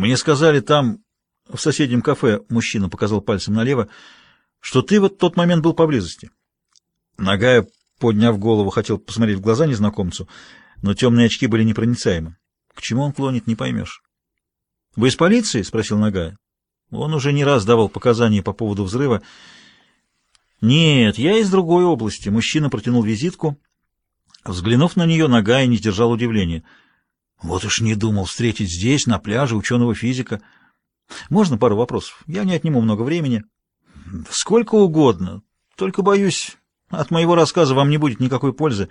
Мне сказали там, в соседнем кафе, мужчина показал пальцем налево, что ты в тот момент был поблизости. Нагая, подняв голову, хотел посмотреть в глаза незнакомцу, но темные очки были непроницаемы. К чему он клонит, не поймешь. — Вы из полиции? — спросил Нагая. Он уже не раз давал показания по поводу взрыва. — Нет, я из другой области. Мужчина протянул визитку. Взглянув на нее, Нагая не сдержал удивления. Вот уж не думал встретить здесь, на пляже, ученого-физика. Можно пару вопросов? Я не отниму много времени. — Сколько угодно. Только, боюсь, от моего рассказа вам не будет никакой пользы.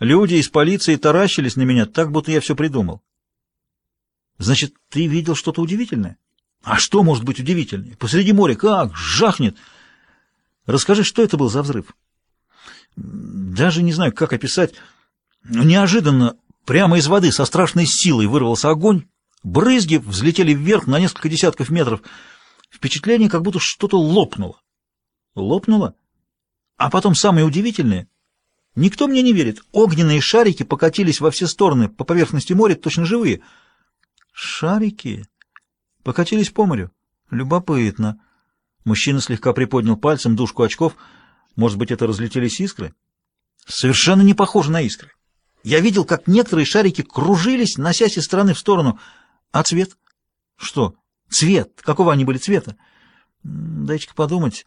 Люди из полиции таращились на меня, так будто я все придумал. Значит, ты видел что-то удивительное? А что может быть удивительнее? Посреди моря как? Жахнет! Расскажи, что это был за взрыв? Даже не знаю, как описать. Неожиданно прямо из воды со страшной силой вырвался огонь. Брызги взлетели вверх на несколько десятков метров. Впечатление, как будто что-то лопнуло. Лопнуло? А потом самое удивительное. Никто мне не верит. Огненные шарики покатились во все стороны по поверхности моря, точно живые. Шарики? Покатились по морю? Любопытно. Мужчина слегка приподнял пальцем дужку очков. Может быть, это разлетелись искры? Совершенно не похоже на искры. Я видел, как некоторые шарики кружились, носясь из стороны в сторону. А цвет? Что? Цвет. Какого они были цвета? Дайте-ка подумать.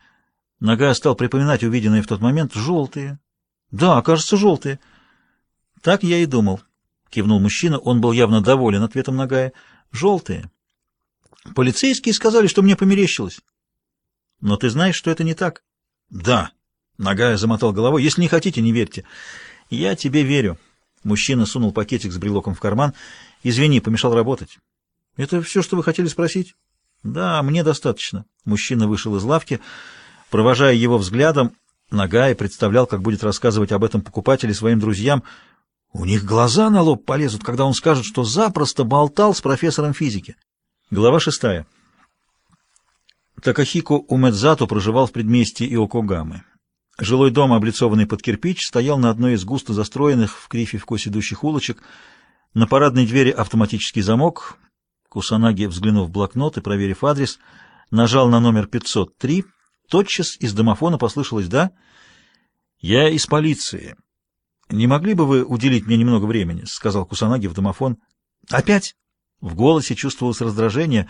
Нога стал припоминать увиденные в тот момент. Желтые. Да, кажется, желтые. Так я и думал. Кивнул мужчина. Он был явно доволен ответом Нагая. Желтые. Полицейские сказали, что мне померещилось. Но ты знаешь, что это не так? Да. Нагая замотал головой. Если не хотите, не верьте. Я тебе верю. Мужчина сунул пакетик с брелоком в карман. Извини, помешал работать. Это все, что вы хотели спросить? Да, мне достаточно. Мужчина вышел из лавки. Провожая его взглядом, Нагай представлял, как будет рассказывать об этом покупателе своим друзьям. У них глаза на лоб полезут, когда он скажет, что запросто болтал с профессором физики. Глава шестая. Такахико Умедзато проживал в предместье Иокогамы. Жилой дом, облицованный под кирпич, стоял на одной из густо застроенных в крифе в косе идущих улочек. На парадной двери автоматический замок. Кусанаги, взглянув в блокнот и проверив адрес, нажал на номер 503 Тотчас из домофона послышалось «да». «Я из полиции. Не могли бы вы уделить мне немного времени?» — сказал Кусанаги в домофон. «Опять?» В голосе чувствовалось раздражение.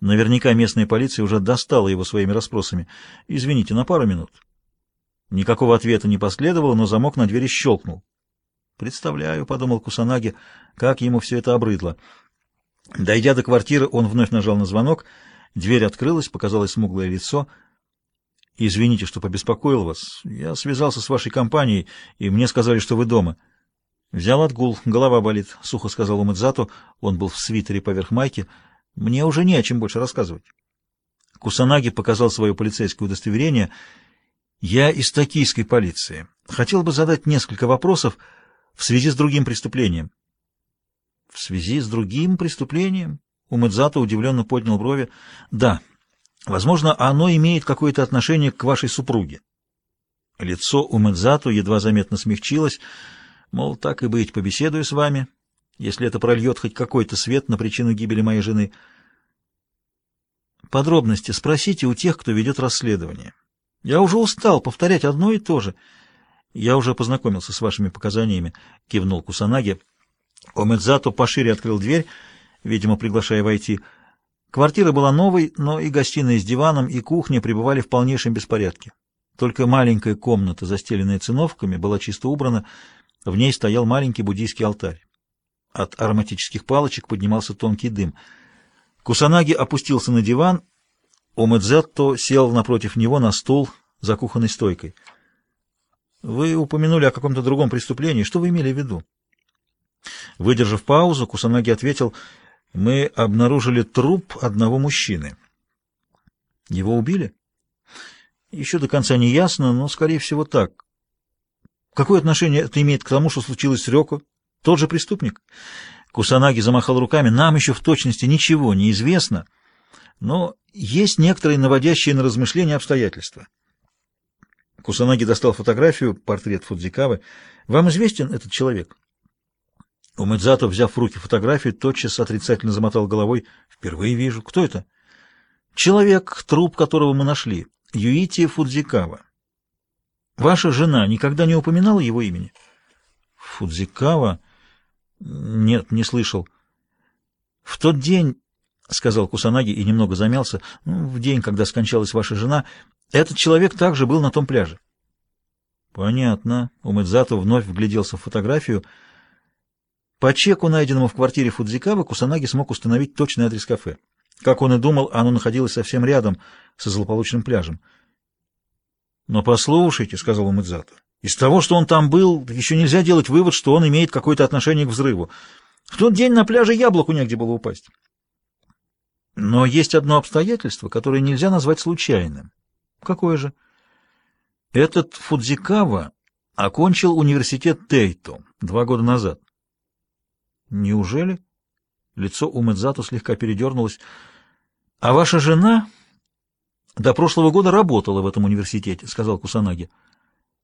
Наверняка местная полиция уже достала его своими расспросами. «Извините, на пару минут». Никакого ответа не последовало, но замок на двери щелкнул. «Представляю», — подумал Кусанаги, — «как ему все это обрыдло». Дойдя до квартиры, он вновь нажал на звонок. Дверь открылась, показалось смуглое лицо — Извините, что побеспокоил вас. Я связался с вашей компанией, и мне сказали, что вы дома. Взял отгул, голова болит, — сухо сказал Умыдзату. Он был в свитере поверх майки. Мне уже не о чем больше рассказывать. Кусанаги показал свое полицейское удостоверение. Я из токийской полиции. Хотел бы задать несколько вопросов в связи с другим преступлением. В связи с другим преступлением? Умыдзато удивленно поднял брови. Да, Возможно, оно имеет какое-то отношение к вашей супруге. Лицо у Медзату едва заметно смягчилось, мол, так и быть, побеседую с вами, если это прольет хоть какой-то свет на причину гибели моей жены. Подробности спросите у тех, кто ведет расследование. Я уже устал повторять одно и то же. Я уже познакомился с вашими показаниями, кивнул Кусанаги. Омедзато пошире открыл дверь, видимо, приглашая войти. Квартира была новой, но и гостиная с диваном, и кухня пребывали в полнейшем беспорядке. Только маленькая комната, застеленная циновками, была чисто убрана, в ней стоял маленький буддийский алтарь. От ароматических палочек поднимался тонкий дым. Кусанаги опустился на диван, Омэдзетто сел напротив него на стул за кухонной стойкой. «Вы упомянули о каком-то другом преступлении. Что вы имели в виду?» Выдержав паузу, Кусанаги ответил — мы обнаружили труп одного мужчины. Его убили? Еще до конца не ясно, но, скорее всего, так. Какое отношение это имеет к тому, что случилось с Рёко? Тот же преступник? Кусанаги замахал руками. Нам еще в точности ничего не известно, но есть некоторые наводящие на размышления обстоятельства. Кусанаги достал фотографию, портрет Фудзикавы. Вам известен этот человек? Умэдзато, взяв в руки фотографию, тотчас отрицательно замотал головой. «Впервые вижу. Кто это?» «Человек, труп которого мы нашли. Юити Фудзикава. Ваша жена никогда не упоминала его имени?» «Фудзикава?» «Нет, не слышал». «В тот день, — сказал Кусанаги и немного замялся, — ну, в день, когда скончалась ваша жена, этот человек также был на том пляже». «Понятно». Умэдзато вновь вгляделся в фотографию — по чеку, найденному в квартире Фудзикавы, Кусанаги смог установить точный адрес кафе. Как он и думал, оно находилось совсем рядом со злополучным пляжем. «Но послушайте», — сказал Умыдзата, — «из того, что он там был, еще нельзя делать вывод, что он имеет какое-то отношение к взрыву. В тот день на пляже яблоку негде было упасть». Но есть одно обстоятельство, которое нельзя назвать случайным. Какое же? Этот Фудзикава окончил университет Тейто два года назад. Неужели? Лицо Умэдзато слегка передернулось. А ваша жена до прошлого года работала в этом университете, сказал Кусанаги.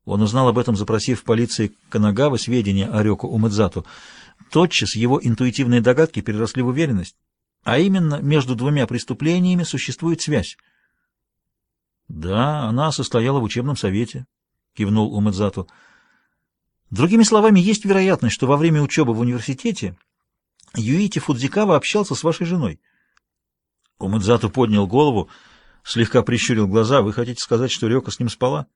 Он узнал об этом, запросив в полиции Канагава сведения о Рёку Умэдзату. Тотчас его интуитивные догадки переросли в уверенность. А именно, между двумя преступлениями существует связь. «Да, она состояла в учебном совете», — кивнул Умэдзату. Другими словами, есть вероятность, что во время учебы в университете Юити Фудзикава общался с вашей женой. Умадзату поднял голову, слегка прищурил глаза. Вы хотите сказать, что Рёка с ним спала?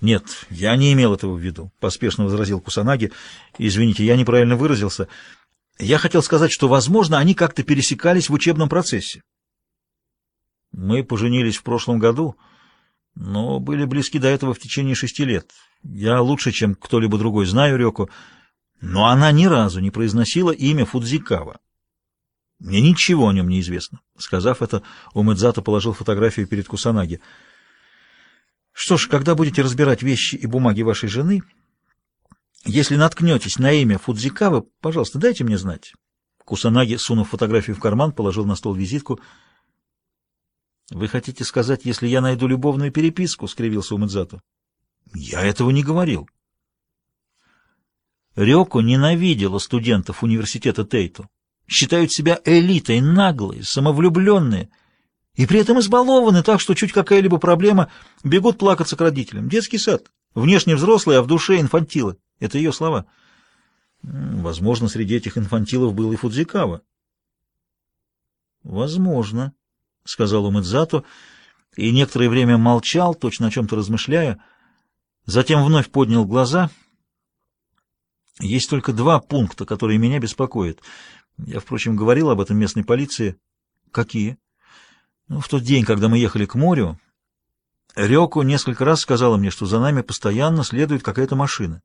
Нет, я не имел этого в виду, поспешно возразил Кусанаги. Извините, я неправильно выразился. Я хотел сказать, что, возможно, они как-то пересекались в учебном процессе. Мы поженились в прошлом году, но были близки до этого в течение шести лет. Я лучше, чем кто-либо другой, знаю Рёку, но она ни разу не произносила имя Фудзикава. Мне ничего о нем не известно. Сказав это, Умэдзато положил фотографию перед Кусанаги. Что ж, когда будете разбирать вещи и бумаги вашей жены, если наткнетесь на имя Фудзикавы, пожалуйста, дайте мне знать. Кусанаги, сунув фотографию в карман, положил на стол визитку. «Вы хотите сказать, если я найду любовную переписку?» — скривился Умэдзато. Я этого не говорил. Рёко ненавидела студентов университета Тейто. Считают себя элитой, наглые, самовлюбленные. И при этом избалованы так, что чуть какая-либо проблема бегут плакаться к родителям. Детский сад. Внешне взрослые, а в душе инфантилы. Это ее слова. Возможно, среди этих инфантилов был и Фудзикава. Возможно, — сказал Умэдзато, и некоторое время молчал, точно о чем-то размышляя. Затем вновь поднял глаза. Есть только два пункта, которые меня беспокоят. Я, впрочем, говорил об этом местной полиции. Какие? Ну, в тот день, когда мы ехали к морю, Рёко несколько раз сказала мне, что за нами постоянно следует какая-то машина.